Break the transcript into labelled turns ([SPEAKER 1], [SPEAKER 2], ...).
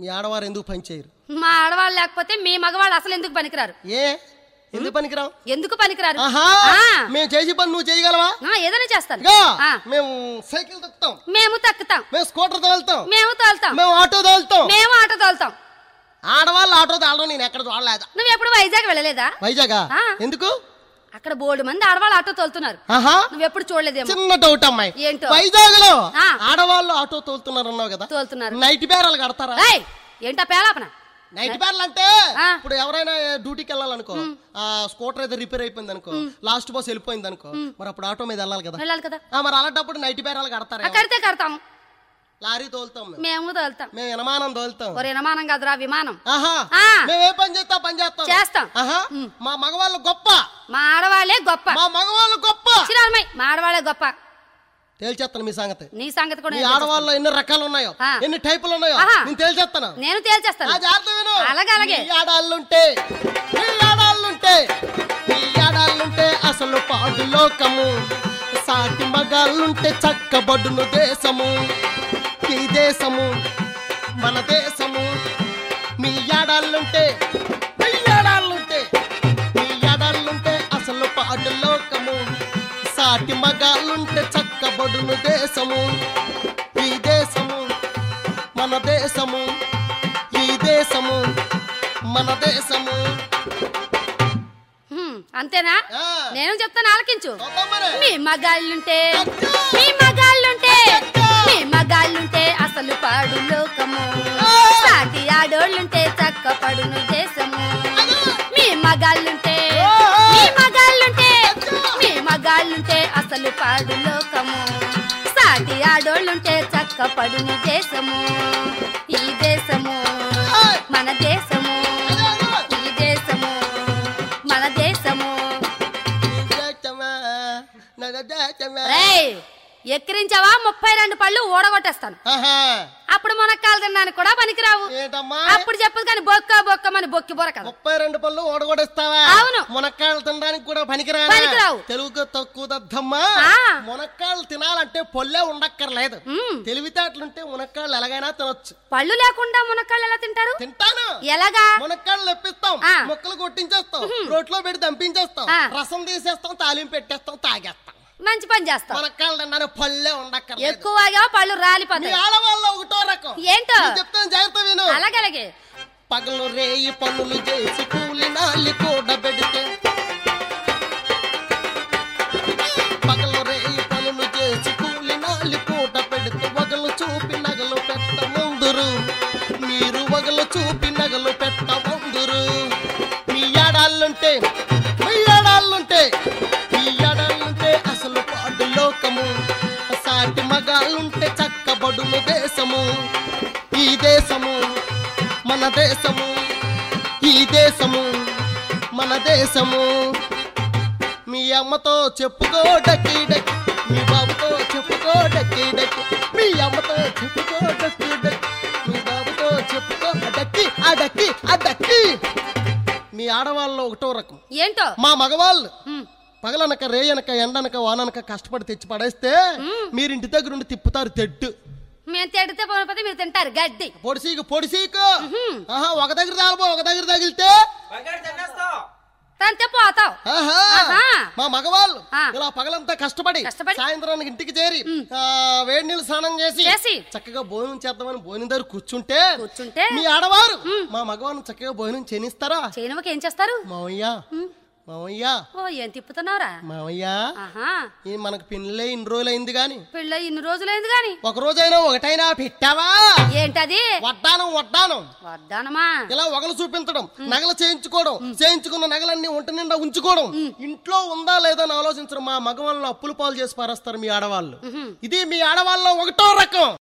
[SPEAKER 1] మీ ఆడవారు ఎందుకు పని చేయరు?
[SPEAKER 2] మా ఆడవాళ్ళు లేకపోతే మీ మగవాళ్ళు అసలు ఎందుకు పనికిరారు?
[SPEAKER 1] ఏ? ఎందుకు పనికిరాం
[SPEAKER 2] ఎందుకు పనికిరారు?
[SPEAKER 1] మేము చేసి పని నువ్వు చేయగలవా?
[SPEAKER 2] ఏదైనా చేస్తాను.
[SPEAKER 1] మేము సైకిల్ తొక్కుతాం.
[SPEAKER 2] మేము తక్కుతాం.
[SPEAKER 1] మేము స్కూటర్ తోలుతాం.
[SPEAKER 2] మేము తోలుతాం.
[SPEAKER 1] మేము ఆటో తోలుతాం.
[SPEAKER 2] మేము ఆటో తోలుతాం.
[SPEAKER 1] ఆడవాళ్ళు ఆటో తోలడం నేను ఎక్కడ చూడలేదు?
[SPEAKER 2] నువ్వు ఎప్పుడు వైజాగ్ వెళ్ళలేదా?
[SPEAKER 1] వైజాగ్. ఎందుకు?
[SPEAKER 2] అక్కడ బోర్డు మంది ఆడవాళ్ళు ఆటో తోలుతున్నారు. నువ్వు ఎప్పుడు చూడలేదేమో.
[SPEAKER 1] చిన్న డౌట్ అమ్మాయి.
[SPEAKER 2] ఏంటో? వైజాగ్లో.
[SPEAKER 1] ఆడవాళ్ళు ఆటో తోలుతున్నారు అన్నావు కదా.
[SPEAKER 2] తోలుతున్నారు.
[SPEAKER 1] నైట్ బేరాలు కడతారా?
[SPEAKER 2] ఏంటా పేలాపన?
[SPEAKER 1] నైట్ బేరాలు అంటే. ఇప్పుడు ఎవరైనా డ్యూటీకి వెళ్ళాలనుకో ఆ స్కూటర్ ఏదో రిపేర్ అయిపోయింది అనుకో లాస్ట్ బస్ వెళ్ళిపోయింది అనుకో మరి అప్పుడు ఆటో మీద వెళ్ళాలి కదా.
[SPEAKER 2] వెళ్ళాలి కదా.
[SPEAKER 1] మరి అలాంటప్పుడు నైట్ బేరాలు కడతారా?
[SPEAKER 2] కడితే కడతాం
[SPEAKER 1] లారీ తోలుతాం మేము.
[SPEAKER 2] తోలుతాం.
[SPEAKER 1] మేము విమానం తోలుతాం.
[SPEAKER 2] ఒరే విమానం కాదురా విమానం.
[SPEAKER 1] మేము ఏ పని చేస్తా? పని చేస్తాం.
[SPEAKER 2] చేస్తాం.
[SPEAKER 1] మా మగవాళ్ళు గొప్ప.
[SPEAKER 2] మా ఆడవాళ్ళే గొప్ప
[SPEAKER 1] మా మగవాళ్ళు గొప్ప
[SPEAKER 2] చిరాలమై మా ఆడవాళ్ళే గొప్ప
[SPEAKER 1] తేల్చేస్తాను మీ సంగతి
[SPEAKER 2] నీ సంగతి కూడా
[SPEAKER 1] మీ ఆడవాళ్ళు ఎన్ని రకాలు ఉన్నాయో. ఎన్ని టైపులు ఉన్నాయో. నేను తేల్చేస్తాను.
[SPEAKER 2] నేను తేల్చేస్తాను. అలాగే, అలాగే.
[SPEAKER 1] ఆడాళ్ళుంటే ఈ ఆడాళ్ళుంటే ఈ ఆడాళ్ళుంటే అసలు పాడు లోకము సాటి మగాళ్ళుంటే చక్కబడును దేశము ఈ దేశము మన దేశము మీ ఆడాళ్ళుంటే సాటి మగాళ్ళుంటే చక్కబడును దేశము ఈ దేశము మన దేశము ఈ దేశము మన దేశము
[SPEAKER 2] అంతేనా. నేను చెప్తాను ఆలకించు. మీ మగాళ్ళుంటే. మీ మగాళ్ళుంటే. మీ మగాళ్ళుంటే అసలు పాడు లోకము. సాటి ఆడోళ్ళుంటే చక్క పడును అసలు పాడు లోకము. సాటి ఆడోళ్ళుంటే చక్క పడును దేశము. ఈ దేశము. మన దేశము. ఈ దేశము మన దేశము.
[SPEAKER 1] మన
[SPEAKER 2] ఎక్కిరించావా? ముప్పై రెండు పళ్ళు ఊడగొట్టేస్తాను.
[SPEAKER 1] ఆహా.
[SPEAKER 2] అప్పుడు మునక్కాలు తినడానికి కూడా పనికిరావు. అప్పుడు చెప్పదు కానీ బొక్క బొక్కమని బొక్కి బొరకదు
[SPEAKER 1] ముప్పై రెండు పళ్ళు ఓడగొడేస్తావా
[SPEAKER 2] అవును.
[SPEAKER 1] మునక్కాయలు తినడానికి కూడా పనికిరా
[SPEAKER 2] పనికిరావు.
[SPEAKER 1] తెలుగు తక్కువ దద్దమ్మా. మునక్కాయలు తినాలంటే పొల్లే ఉండక్కర్లేదు.
[SPEAKER 2] మ్మ్.
[SPEAKER 1] తెలివితేటలుంటే మునక్కాయలు ఎలాగైనా తినొచ్చు.
[SPEAKER 2] పళ్ళు లేకుండా మునక్కాళ్ళు ఎలా తింటారు?
[SPEAKER 1] తింటాను.
[SPEAKER 2] ఎలాగా?
[SPEAKER 1] మునక్కాయలు లెప్పిస్తాం. ముక్కలు కొట్టించేస్తాం. రోట్లో పెట్టి దంపించేస్తాం. రసం తీసేస్తాం తాలింపు పెట్టేస్తాం తాగేస్తాం.
[SPEAKER 2] మంచి పని చేస్తావు.
[SPEAKER 1] మునక్కాయలు తినడానికి పల్లె ఉండక్కర్లేదు.
[SPEAKER 2] ఎక్కువ ఆగావా పళ్ళు రాలిపోతాయి.
[SPEAKER 1] ఆడవాళ్ళ ఒకటో రకం.
[SPEAKER 2] ఏంటో?
[SPEAKER 1] చెప్తాను జాగ్రత్త విను.
[SPEAKER 2] అలాగే అలాగే.
[SPEAKER 1] పగలు రేయి పనులు చేసి కూలి నాలి కూడబెడితే పగలు రేయి పనులు చేసి కూలి నాలి కూడ పెడితే వగలు చూపి నగలు పెట్ట ముందురు మీరు వగలు చూపి నగలు పెట్ట ముందురు మీ ఆడాళ్ళుంటే చక్కబడును దేశము ఈ దేశము మన దేశము ఈ దేశము మన దేశము. మీ అమ్మతో చెప్పుకో డక్కి డక్కి మీ బాబుతో చెప్పుకో డక్కి డక్కి మీ అమ్మతో చెప్పుకో డక్కి డక్కి మీ బాబుతో చెప్పుకో ఆ డక్కి ఆ డక్కి ఆ డక్కి మీ ఆడవాళ్ళు ఒకటో రకం.
[SPEAKER 2] ఏంటో?
[SPEAKER 1] మా మగవాళ్ళు పగలనక రేయనక ఎండనక వాననక కష్టపడి తెచ్చి పడేస్తే మీరు ఇంటి దగ్గర ఉండి తిప్పుతారు తెడ్డు.
[SPEAKER 2] మేము తిడితే పోతే మీరు తింటారు గడ్డి.
[SPEAKER 1] పొడిసీకు పొడిసీకు? ఆహా ఒక దగ్గర తాగబో ఒక దగ్గర తగిలితే?
[SPEAKER 2] తంతే పోతావు. ఆహా.
[SPEAKER 1] మా మగవాళ్ళు
[SPEAKER 2] ఆ.
[SPEAKER 1] ఇలా పగలంతా కష్టపడి
[SPEAKER 2] కష్టపడి.
[SPEAKER 1] సాయంత్రానికి ఇంటికి చేరి ఆ, వేడి నీళ్ళు స్నానం చేసి
[SPEAKER 2] చేసి.
[SPEAKER 1] చక్కగా భోజనం చేద్దామని భోజనం దగ్గర కూర్చుంటే
[SPEAKER 2] కూర్చుంటే?
[SPEAKER 1] మీ ఆడవారు మా మగవాళ్ళని చక్కగా భోజనం చేయనిస్తారా
[SPEAKER 2] చేయనవకి ఏం చేస్తారు?
[SPEAKER 1] మావయ్య మావయ్య
[SPEAKER 2] ఓ ఏం తిప్పుతున్నావురా?
[SPEAKER 1] మావయ్య
[SPEAKER 2] ఆహా.
[SPEAKER 1] ఈ మనకు పిల్లలే ఇన్ని రోజులు అయింది గాని.
[SPEAKER 2] పెళ్ళ ఇన్ని రోజులైంది గాని.
[SPEAKER 1] ఒక రోజైనా ఒకటైనా పెట్టావా?
[SPEAKER 2] ఏంటది?
[SPEAKER 1] వడ్డానం వడ్డానం.
[SPEAKER 2] వద్దానమా
[SPEAKER 1] ఇలా వగలు చూపించడం నగలు చేయించుకోవడం చేయించుకున్న నగలన్నీ ఒంటి నిండా ఉంచుకోవడం. ఇంట్లో ఉందా లేదా అని ఆలోచించడం మా మగవాళ్ళు అప్పులు పాలు చేసి పారేస్తారు మీ ఆడవాళ్ళు. ఇది మీ ఆడవాళ్ళలో ఒకటో రకం.